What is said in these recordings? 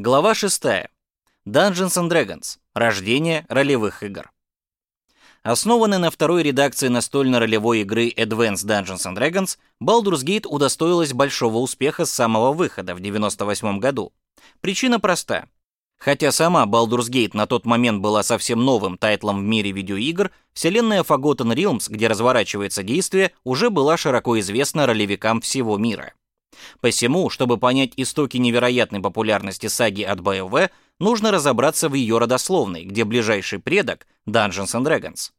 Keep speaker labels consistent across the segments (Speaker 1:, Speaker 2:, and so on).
Speaker 1: Глава 6. Dungeons and Dragons. Рождение ролевых игр. Основанный на второй редакции настольно-ролевой игры Advanced Dungeons and Dragons, Baldur's Gate удостоилась большого успеха с самого выхода в 98 году. Причина проста. Хотя сама Baldur's Gate на тот момент была совсем новым тайтлом в мире видеоигр, вселенная Forgotten Realms, где разворачивается действие, уже была широко известна ролевикам всего мира. Посему, чтобы понять истоки невероятной популярности саги от BioWare, нужно разобраться в ее родословной, где ближайший предок — Dungeons and Dragons.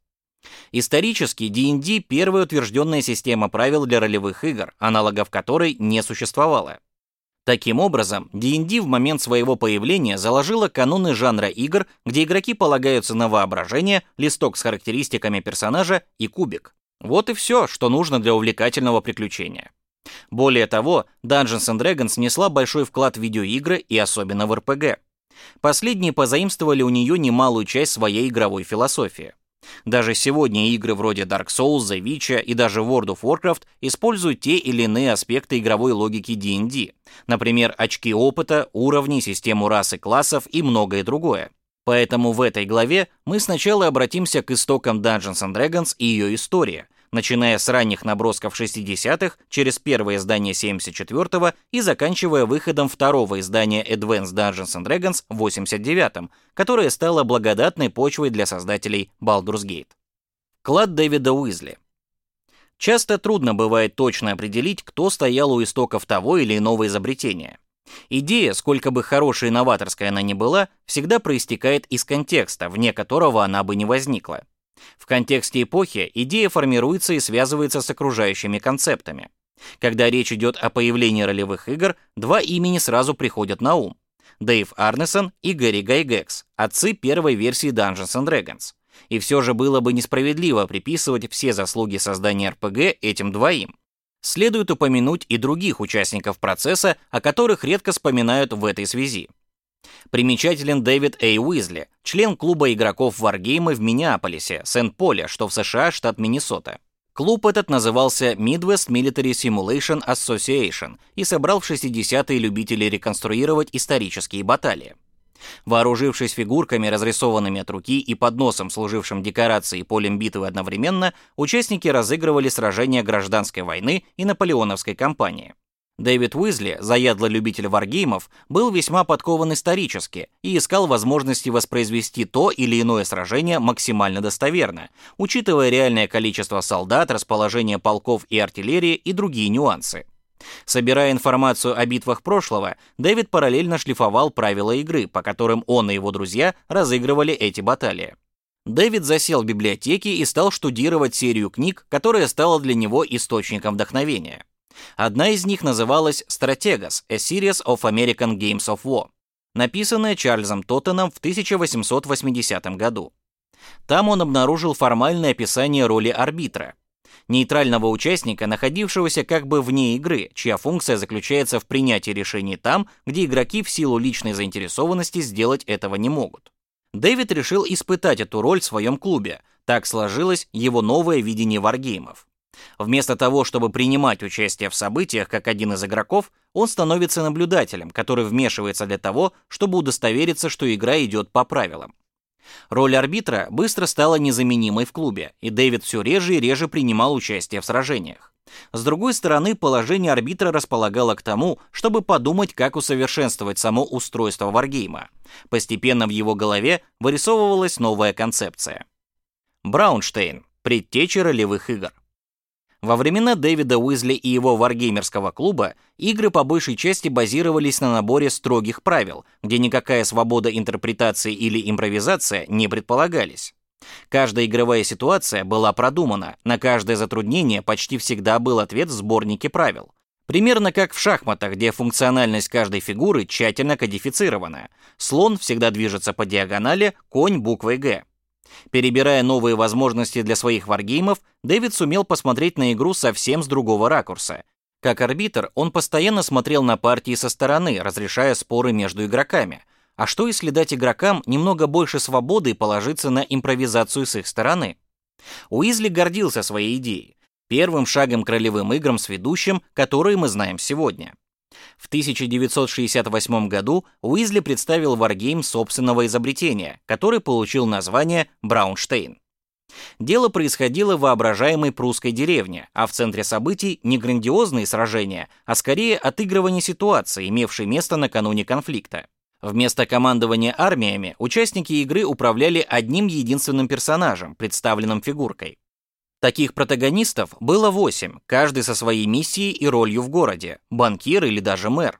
Speaker 1: Исторически D&D — первая утвержденная система правил для ролевых игр, аналогов которой не существовало. Таким образом, D&D в момент своего появления заложила каноны жанра игр, где игроки полагаются на воображение, листок с характеристиками персонажа и кубик. Вот и все, что нужно для увлекательного приключения. Более того, Dungeons Dragons несла большой вклад в видеоигры и особенно в RPG. Последние позаимствовали у нее немалую часть своей игровой философии. Даже сегодня игры вроде Dark Souls, The Witcher и даже World of Warcraft используют те или иные аспекты игровой логики D&D, например, очки опыта, уровни, систему рас и классов и многое другое. Поэтому в этой главе мы сначала обратимся к истокам Dungeons and Dragons и ее истории – начиная с ранних набросков 60-х через первое издание 74-го и заканчивая выходом второго издания Advanced Dungeons and Dragons в 89-м, которое стало благодатной почвой для создателей Baldur's Gate. Клад Дэвида Уизли. Часто трудно бывает точно определить, кто стоял у истоков того или иного изобретения. Идея, сколько бы хорошей и новаторской она ни была, всегда проистекает из контекста, вне которого она бы не возникла. В контексте эпохи идея формируется и связывается с окружающими концептами. Когда речь идет о появлении ролевых игр, два имени сразу приходят на ум. Дэйв Арнесон и Гэри Гайгекс, отцы первой версии Dungeons and Dragons. И все же было бы несправедливо приписывать все заслуги создания RPG этим двоим. Следует упомянуть и других участников процесса, о которых редко вспоминают в этой связи. Примечателен Дэвид Эй Уизли, член клуба игроков Варгейма в Миннеаполисе, Сент-Поле, что в США, штат Миннесота. Клуб этот назывался Midwest Military Simulation Association и собрал в 60-е любителей реконструировать исторические баталии. Вооружившись фигурками, разрисованными от руки и подносом, служившим декорацией полем битвы одновременно, участники разыгрывали сражения гражданской войны и наполеоновской кампании. Дэвид Уизли, заядлый любитель варгеймов, был весьма подкован исторически и искал возможности воспроизвести то или иное сражение максимально достоверно, учитывая реальное количество солдат, расположение полков и артиллерии и другие нюансы. Собирая информацию о битвах прошлого, Дэвид параллельно шлифовал правила игры, по которым он и его друзья разыгрывали эти баталии. Дэвид засел в библиотеке и стал штудировать серию книг, которая стала для него источником вдохновения. Одна из них называлась «Strategas – A Series of American Games of War», написанная Чарльзом Тоттеном в 1880 году. Там он обнаружил формальное описание роли арбитра, нейтрального участника, находившегося как бы вне игры, чья функция заключается в принятии решений там, где игроки в силу личной заинтересованности сделать этого не могут. Дэвид решил испытать эту роль в своем клубе. Так сложилось его новое видение варгеймов. Вместо того, чтобы принимать участие в событиях как один из игроков, он становится наблюдателем, который вмешивается для того, чтобы удостовериться, что игра идет по правилам. Роль арбитра быстро стала незаменимой в клубе, и Дэвид все реже и реже принимал участие в сражениях. С другой стороны, положение арбитра располагало к тому, чтобы подумать, как усовершенствовать само устройство варгейма. Постепенно в его голове вырисовывалась новая концепция. Браунштейн – предтеча ролевых игр. Во времена Дэвида Уизли и его варгеймерского клуба игры по большей части базировались на наборе строгих правил, где никакая свобода интерпретации или импровизация не предполагались. Каждая игровая ситуация была продумана, на каждое затруднение почти всегда был ответ в сборнике правил. Примерно как в шахматах, где функциональность каждой фигуры тщательно кодифицирована. Слон всегда движется по диагонали, конь буквой «Г». Перебирая новые возможности для своих варгеймов, Дэвид сумел посмотреть на игру совсем с другого ракурса. Как арбитр, он постоянно смотрел на партии со стороны, разрешая споры между игроками. А что если дать игрокам немного больше свободы и положиться на импровизацию с их стороны? Уизли гордился своей идеей, первым шагом к ролевым играм с ведущим, которые мы знаем сегодня. В 1968 году Уизли представил Wargame собственного изобретения, который получил название Браунштейн. Дело происходило в воображаемой прусской деревне, а в центре событий не грандиозные сражения, а скорее отыгрывание ситуации, имевшей место накануне конфликта. Вместо командования армиями участники игры управляли одним единственным персонажем, представленным фигуркой. Таких протагонистов было восемь, каждый со своей миссией и ролью в городе, банкир или даже мэр.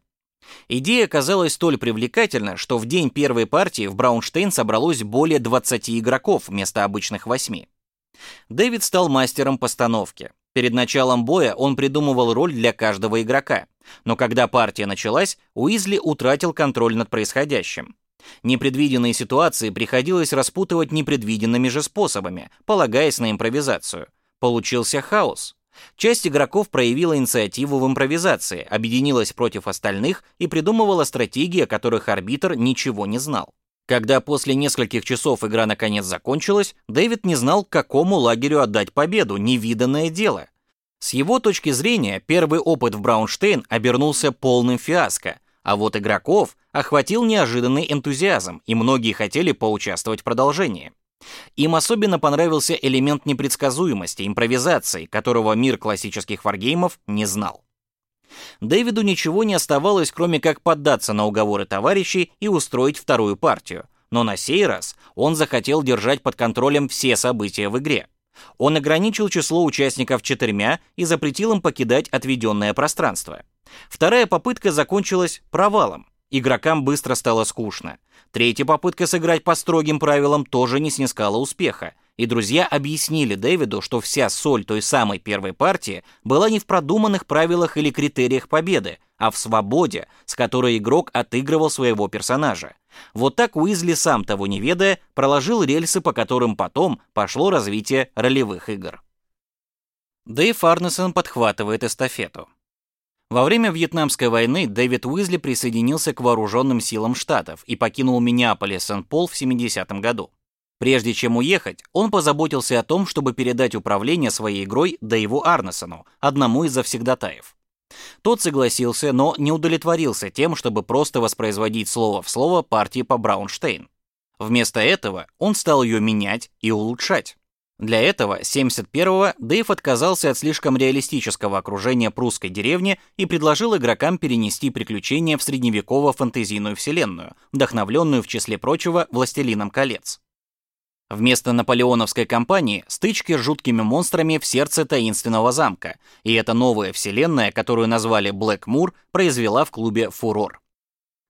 Speaker 1: Идея оказалась столь привлекательна, что в день первой партии в Браунштейн собралось более 20 игроков вместо обычных восьми. Дэвид стал мастером постановки. Перед началом боя он придумывал роль для каждого игрока. Но когда партия началась, Уизли утратил контроль над происходящим. Непредвиденные ситуации приходилось распутывать непредвиденными же способами, полагаясь на импровизацию. Получился хаос. Часть игроков проявила инициативу в импровизации, объединилась против остальных и придумывала стратегии, о которых арбитр ничего не знал. Когда после нескольких часов игра наконец закончилась, Дэвид не знал, какому лагерю отдать победу, невиданное дело. С его точки зрения, первый опыт в Браунштейн обернулся полным фиаско, а вот игроков охватил неожиданный энтузиазм, и многие хотели поучаствовать в продолжении. Им особенно понравился элемент непредсказуемости, импровизации, которого мир классических варгеймов не знал. Дэвиду ничего не оставалось, кроме как поддаться на уговоры товарищей и устроить вторую партию. Но на сей раз он захотел держать под контролем все события в игре. Он ограничил число участников четырьмя и запретил им покидать отведенное пространство. Вторая попытка закончилась провалом. Игрокам быстро стало скучно. Третья попытка сыграть по строгим правилам тоже не снискала успеха, и друзья объяснили Дэвиду, что вся соль той самой первой партии была не в продуманных правилах или критериях победы, а в свободе, с которой игрок отыгрывал своего персонажа. Вот так Уизли, сам того не ведая, проложил рельсы, по которым потом пошло развитие ролевых игр. Дэйв Арнесон подхватывает эстафету. Во время Вьетнамской войны Дэвид Уизли присоединился к вооруженным силам Штатов и покинул Миннеаполис Сент-Пол в 70 году. Прежде чем уехать, он позаботился о том, чтобы передать управление своей игрой Дэйву Арнесону, одному из завсегдатаев. Тот согласился, но не удовлетворился тем, чтобы просто воспроизводить слово в слово партии по Браунштейн. Вместо этого он стал ее менять и улучшать. Для этого 71-го Дэйв отказался от слишком реалистического окружения прусской деревни и предложил игрокам перенести приключения в средневеково-фантазийную вселенную, вдохновленную, в числе прочего, «Властелином колец». Вместо наполеоновской кампании стычки с жуткими монстрами в сердце таинственного замка, и эта новая вселенная, которую назвали Блэк Мур, произвела в клубе фурор.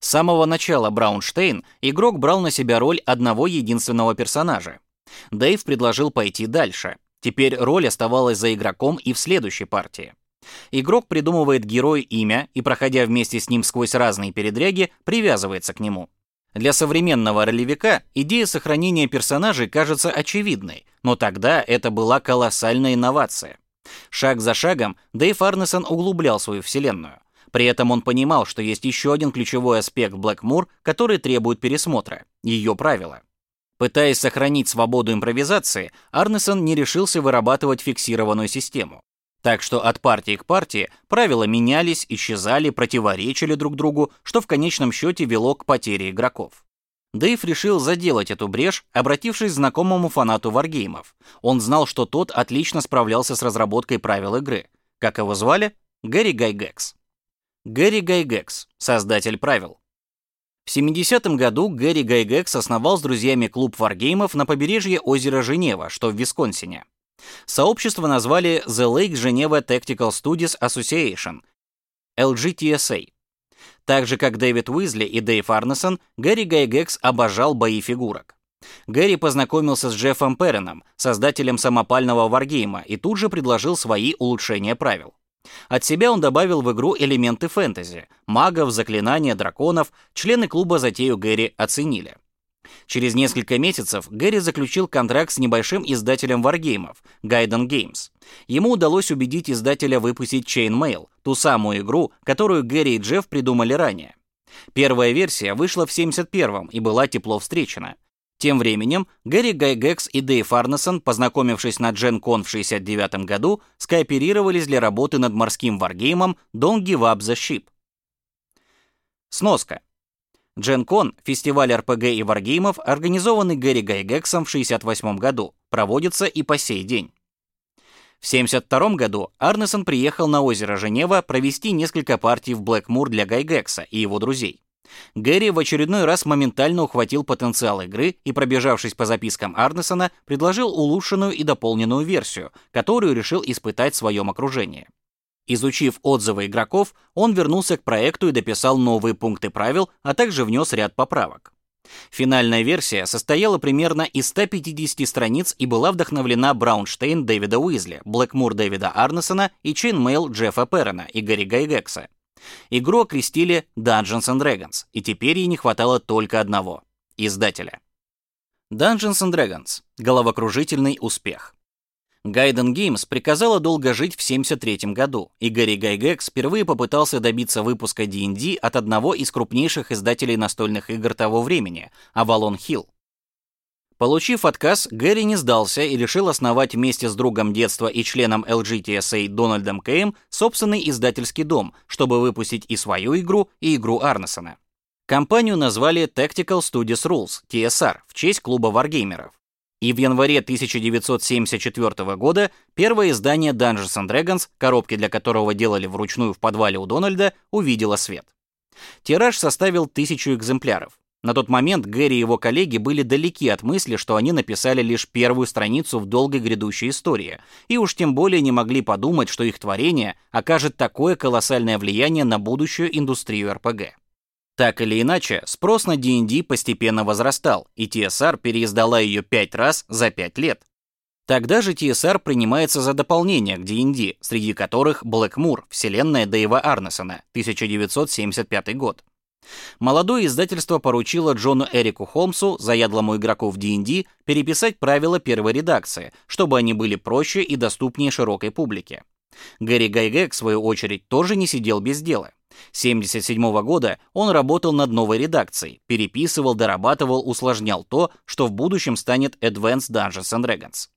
Speaker 1: С самого начала Браунштейн игрок брал на себя роль одного единственного персонажа, Дэйв предложил пойти дальше. Теперь роль оставалась за игроком и в следующей партии. Игрок придумывает герой имя и, проходя вместе с ним сквозь разные передряги, привязывается к нему. Для современного ролевика идея сохранения персонажей кажется очевидной, но тогда это была колоссальная инновация. Шаг за шагом Дэйв Арнесон углублял свою вселенную. При этом он понимал, что есть еще один ключевой аспект Блэкмур, который требует пересмотра — ее правила. Пытаясь сохранить свободу импровизации, Арнесон не решился вырабатывать фиксированную систему. Так что от партии к партии правила менялись, исчезали, противоречили друг другу, что в конечном счете вело к потере игроков. Дэйв решил заделать эту брешь, обратившись к знакомому фанату варгеймов. Он знал, что тот отлично справлялся с разработкой правил игры. Как его звали? Гэри Гайгекс. Гэри Гайгекс, создатель правил. В 70-м году Гэри Гайгекс основал с друзьями клуб варгеймов на побережье озера Женева, что в Висконсине. Сообщество назвали The Lake Geneva Tactical Studies Association, LGTSA. Так же, как Дэвид Уизли и Дэйв Арнесон, Гэри Гайгекс обожал бои фигурок. Гэри познакомился с Джеффом Перрином, создателем самопального варгейма, и тут же предложил свои улучшения правил. От себя он добавил в игру элементы фэнтези. Магов, заклинания, драконов. Члены клуба затею Гэри оценили. Через несколько месяцев Гэри заключил контракт с небольшим издателем варгеймов Gaiden Games. Ему удалось убедить издателя выпустить Chainmail, ту самую игру, которую Гэри и Джефф придумали ранее. Первая версия вышла в 71-м и была тепло встречена. Тем временем Гэри Гайгекс и Дэйв Арнесон, познакомившись на Gen Con в 69 году, скооперировались для работы над морским варгеймом Don't Give Up the Ship. Сноска. Джен-Кон, фестиваль РПГ и варгеймов, организованный Гэри Гайгексом в 1968 году, проводится и по сей день. В 1972 году Арнесон приехал на озеро Женева провести несколько партий в Блэкмур для Гайгекса и его друзей. Гэри в очередной раз моментально ухватил потенциал игры и, пробежавшись по запискам Арнесона, предложил улучшенную и дополненную версию, которую решил испытать в своем окружении. Изучив отзывы игроков, он вернулся к проекту и дописал новые пункты правил, а также внес ряд поправок. Финальная версия состояла примерно из 150 страниц и была вдохновлена Браунштейн Дэвида Уизли, Блэкмур Дэвида Арнесона и Чейнмейл Джеффа Перрона и Гэри Гайгекса. Игру окрестили Dungeons and Dragons, и теперь ей не хватало только одного — издателя. Dungeons and Dragons — головокружительный успех. Гайден Games приказала долго жить в 1973 году, и Гарри Гайгекс впервые попытался добиться выпуска D&D от одного из крупнейших издателей настольных игр того времени — Avalon Hill. Получив отказ, Гэри не сдался и решил основать вместе с другом детства и членом LGTSA Дональдом Кейм собственный издательский дом, чтобы выпустить и свою игру, и игру Арнесона. Компанию назвали Tactical Studios Rules, TSR, в честь клуба варгеймеров. И в январе 1974 года первое издание Dungeons and Dragons, коробки для которого делали вручную в подвале у Дональда, увидело свет. Тираж составил тысячу экземпляров. На тот момент Гэри и его коллеги были далеки от мысли, что они написали лишь первую страницу в долгой грядущей истории, и уж тем более не могли подумать, что их творение окажет такое колоссальное влияние на будущую индустрию РПГ. Так или иначе, спрос на D&D постепенно возрастал, и TSR переиздала ее пять раз за пять лет. Тогда же TSR принимается за дополнение к D&D, среди которых Блэкмур, вселенная Дэйва Арнесона, 1975 год. Молодое издательство поручило Джону Эрику Холмсу, заядлому игроку в D&D, переписать правила первой редакции, чтобы они были проще и доступнее широкой публике. Гэри Гайгек, в свою очередь, тоже не сидел без дела. 1977 года он работал над новой редакцией, переписывал, дорабатывал, усложнял то, что в будущем станет Advanced Dungeons and Dragons.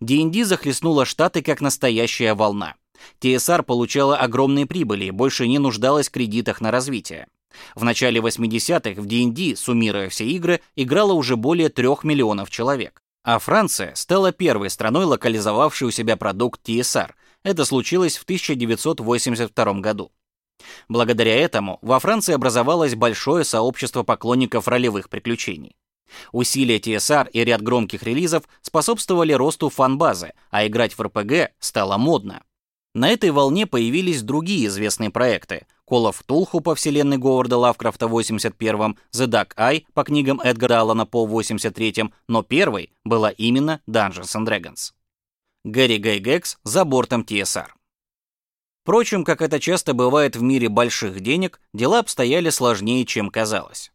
Speaker 1: D&D захлестнула Штаты как настоящая волна. TSR получала огромные прибыли и больше не нуждалась в кредитах на развитие. В начале 80-х в D&D, суммируя все игры, играло уже более 3 миллионов человек. А Франция стала первой страной, локализовавшей у себя продукт TSR. Это случилось в 1982 году. Благодаря этому во Франции образовалось большое сообщество поклонников ролевых приключений. Усилия TSR и ряд громких релизов способствовали росту фан-базы, а играть в РПГ стало модно. На этой волне появились другие известные проекты. Call of Cthulhu по вселенной Говарда Лавкрафта в 81-м, The Dark Eye по книгам Эдгара Аллана По в 83-м, но первой была именно Dungeons and Dragons. Гэри Гайгекс за бортом TSR. Впрочем, как это часто бывает в мире больших денег, дела обстояли сложнее, чем казалось.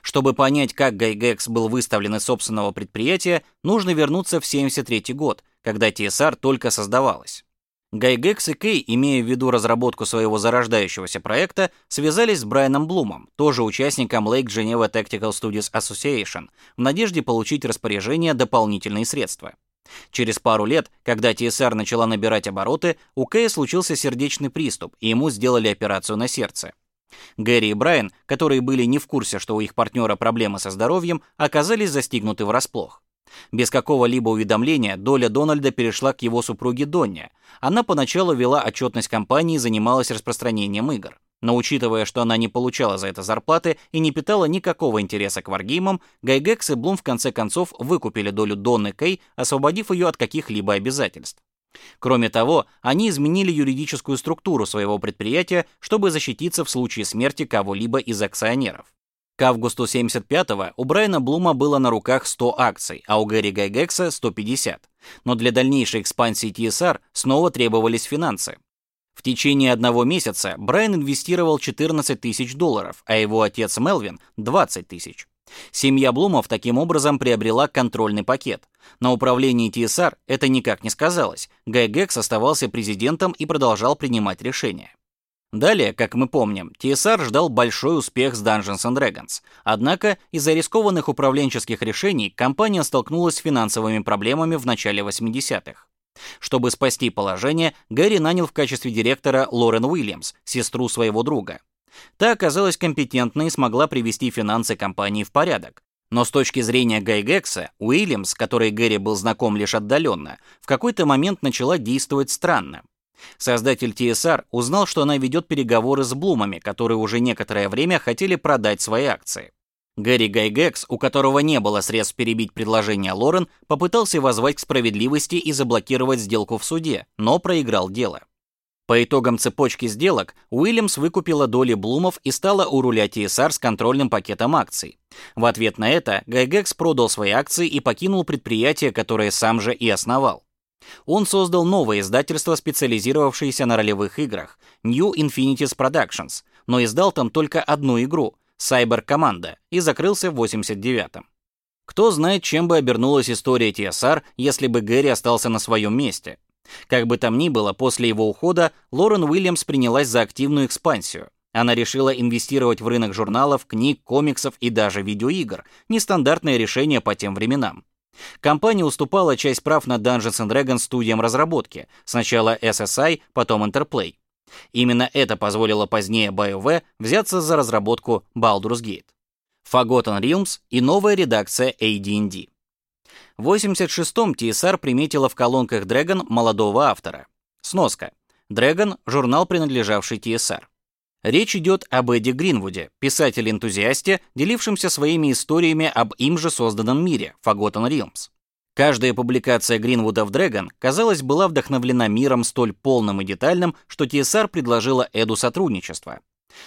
Speaker 1: Чтобы понять, как Гайгекс был выставлен из собственного предприятия, нужно вернуться в 73 год, когда TSR только создавалась. Гайгекс и Кей, имея в виду разработку своего зарождающегося проекта, связались с Брайаном Блумом, тоже участником Lake Geneva Tactical Studios Association, в надежде получить распоряжение дополнительные средства. Через пару лет, когда TSR начала набирать обороты, у Кэя случился сердечный приступ, и ему сделали операцию на сердце. Гэри и Брайан, которые были не в курсе, что у их партнера проблемы со здоровьем, оказались застигнуты врасплох. Без какого-либо уведомления доля Дональда перешла к его супруге Донне. Она поначалу вела отчетность компании и занималась распространением игр. Но учитывая, что она не получала за это зарплаты и не питала никакого интереса к варгеймам, Гайгекс и Блум в конце концов выкупили долю Донны Кей, освободив ее от каких-либо обязательств. Кроме того, они изменили юридическую структуру своего предприятия, чтобы защититься в случае смерти кого-либо из акционеров. К августу 75-го у Брайана Блума было на руках 100 акций, а у Гэри Гайгекса 150. Но для дальнейшей экспансии TSR снова требовались финансы. В течение одного месяца Брайан инвестировал 14 тысяч долларов, а его отец Мелвин – 20 тысяч. Семья Блумов таким образом приобрела контрольный пакет. На управлении TSR это никак не сказалось. Гай Гекс оставался президентом и продолжал принимать решения. Далее, как мы помним, TSR ждал большой успех с Dungeons and Dragons. Однако, из-за рискованных управленческих решений компания столкнулась с финансовыми проблемами в начале 80-х. Чтобы спасти положение, Гэри нанял в качестве директора Лорен Уильямс, сестру своего друга. Та оказалась компетентной и смогла привести финансы компании в порядок. Но с точки зрения Гайгекса, Уильямс, которой Гэри был знаком лишь отдаленно, в какой-то момент начала действовать странно. Создатель TSR узнал, что она ведет переговоры с Блумами, которые уже некоторое время хотели продать свои акции. Гэри Гайгекс, у которого не было средств перебить предложение Лорен, попытался воззвать к справедливости и заблокировать сделку в суде, но проиграл дело. По итогам цепочки сделок Уильямс выкупила доли Блумов и стала у руля TSR с контрольным пакетом акций. В ответ на это Гайгекс продал свои акции и покинул предприятие, которое сам же и основал. Он создал новое издательство, специализировавшееся на ролевых играх New Infinities Productions, но издал там только одну игру Cyber Команда и закрылся в 89-м. Кто знает, чем бы обернулась история TSR, если бы Гэри остался на своем месте. Как бы там ни было, после его ухода Лорен Уильямс принялась за активную экспансию. Она решила инвестировать в рынок журналов, книг, комиксов и даже видеоигр. Нестандартное решение по тем временам. Компания уступала часть прав на Dungeons Dragons студиям разработки, сначала SSI, потом Interplay. Именно это позволило позднее BioWare взяться за разработку Baldur's Gate. Forgotten Realms и новая редакция AD&D. В 86-м TSR приметила в колонках Dragon молодого автора. Сноска. Dragon — журнал, принадлежавший TSR. Речь идет об Эдди Гринвуде, писателе-энтузиасте, делившемся своими историями об им же созданном мире, Forgotten Realms. Каждая публикация Гринвуда в Dragon, казалось, была вдохновлена миром столь полным и детальным, что TSR предложила Эду сотрудничество.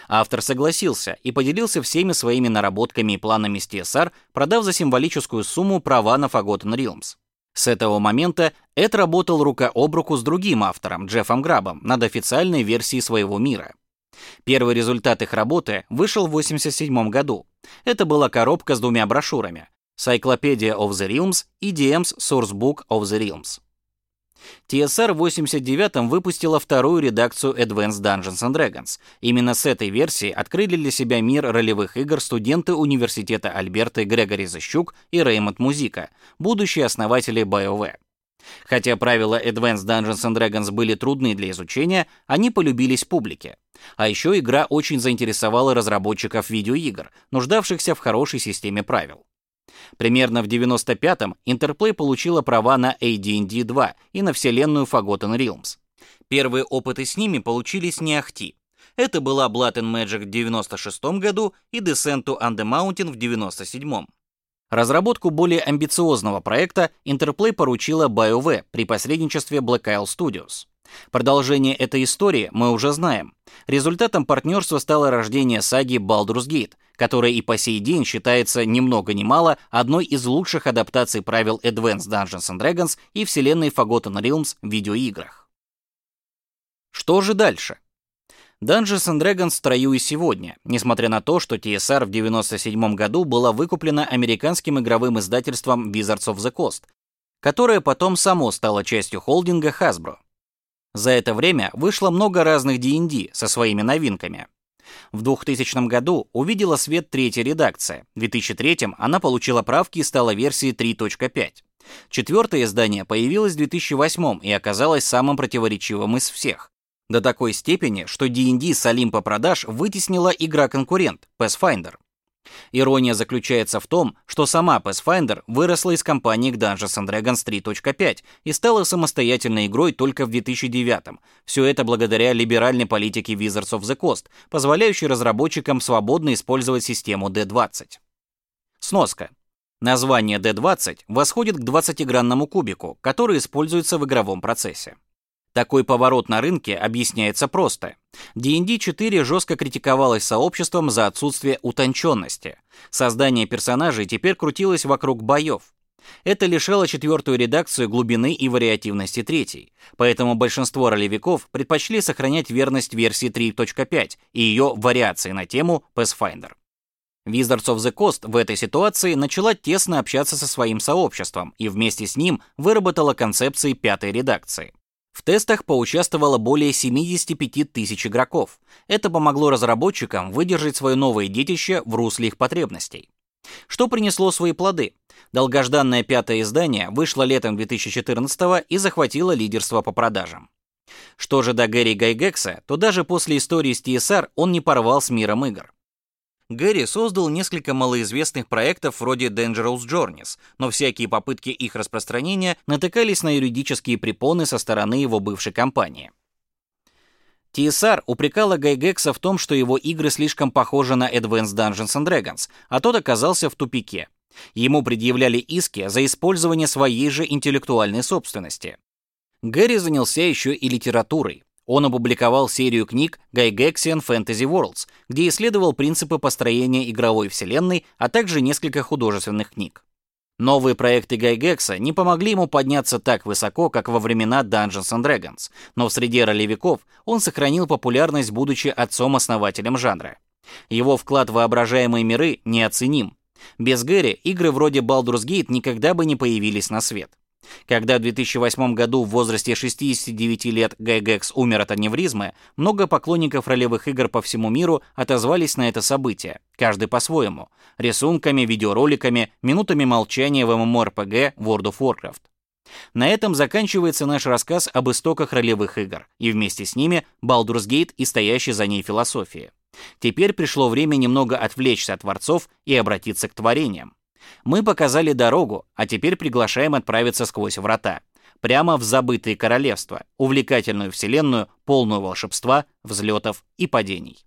Speaker 1: Автор согласился и поделился всеми своими наработками и планами с TSR, продав за символическую сумму права на Forgotten Realms. С этого момента Эд работал рука об руку с другим автором, Джеффом Грабом, над официальной версией своего мира. Первый результат их работы вышел в 1987 году. Это была коробка с двумя брошюрами Cyclopedia of the Realms и DM's Sourcebook of the Realms. TSR в 89-м выпустила вторую редакцию Advanced Dungeons and Dragons. Именно с этой версии открыли для себя мир ролевых игр студенты университета Альберты Грегори Защук и Реймонд Музика, будущие основатели BioWare. Хотя правила Advanced Dungeons and Dragons были трудны для изучения, они полюбились публике. А еще игра очень заинтересовала разработчиков видеоигр, нуждавшихся в хорошей системе правил. Примерно в 95-м Interplay получила права на AD&D 2 и на вселенную Forgotten Realms. Первые опыты с ними получились не ахти. Это была Blood and Magic в 96 году и Descent to on the Mountain в 97 -м. Разработку более амбициозного проекта Interplay поручила BioWare при посредничестве Black Isle Studios. Продолжение этой истории мы уже знаем. Результатом партнерства стало рождение саги Baldur's Gate, которая и по сей день считается ни много ни мало одной из лучших адаптаций правил Advanced Dungeons and Dragons и вселенной Forgotten Realms в видеоиграх. Что же дальше? Dungeons and Dragons в строю и сегодня, несмотря на то, что TSR в 97 году была выкуплена американским игровым издательством Wizards of the Coast, которое потом само стало частью холдинга Hasbro. За это время вышло много разных D&D со своими новинками. В 2000 году увидела свет третья редакция. В 2003 она получила правки и стала версией 3.5. Четвертое издание появилось в 2008 и оказалось самым противоречивым из всех. До такой степени, что D&D с Олимпа продаж вытеснила игра-конкурент Pathfinder. Ирония заключается в том, что сама Pathfinder выросла из компании Dungeons and Dragons 3.5 и стала самостоятельной игрой только в 2009 Все это благодаря либеральной политике Wizards of the Coast, позволяющей разработчикам свободно использовать систему D20. Сноска. Название D20 восходит к 20-гранному кубику, который используется в игровом процессе. Такой поворот на рынке объясняется просто. D&D 4 жестко критиковалось сообществом за отсутствие утонченности. Создание персонажей теперь крутилось вокруг боев. Это лишало четвертую редакцию глубины и вариативности третьей, поэтому большинство ролевиков предпочли сохранять верность версии 3.5 и ее вариации на тему Pathfinder. Wizards of the Coast в этой ситуации начала тесно общаться со своим сообществом и вместе с ним выработала концепции пятой редакции. В тестах поучаствовало более 75 тысяч игроков. Это помогло разработчикам выдержать свое новое детище в русле их потребностей. Что принесло свои плоды? Долгожданное пятое издание вышло летом 2014 и захватило лидерство по продажам. Что же до Гэри Гайгекса, то даже после истории с TSR он не порвал с миром игр. Гэри создал несколько малоизвестных проектов вроде Dangerous Journeys, но всякие попытки их распространения натыкались на юридические препоны со стороны его бывшей компании. TSR упрекала Гайгекса в том, что его игры слишком похожи на Advanced Dungeons and Dragons, а тот оказался в тупике. Ему предъявляли иски за использование своей же интеллектуальной собственности. Гэри занялся еще и литературой. Он опубликовал серию книг Gygaxian Fantasy Worlds, где исследовал принципы построения игровой вселенной, а также несколько художественных книг. Новые проекты Гайгекса не помогли ему подняться так высоко, как во времена Dungeons and Dragons, но в среде ролевиков он сохранил популярность, будучи отцом-основателем жанра. Его вклад в воображаемые миры неоценим. Без Гэри игры вроде Baldur's Gate никогда бы не появились на свет. Когда в 2008 году в возрасте 69 лет Гайгекс умер от аневризмы, много поклонников ролевых игр по всему миру отозвались на это событие, каждый по-своему, рисунками, видеороликами, минутами молчания в MMORPG World of Warcraft. На этом заканчивается наш рассказ об истоках ролевых игр, и вместе с ними Baldur's Gate и стоящей за ней философии. Теперь пришло время немного отвлечься от творцов и обратиться к творениям. Мы показали дорогу, а теперь приглашаем отправиться сквозь врата. Прямо в забытые королевства, увлекательную вселенную, полную волшебства, взлетов и падений.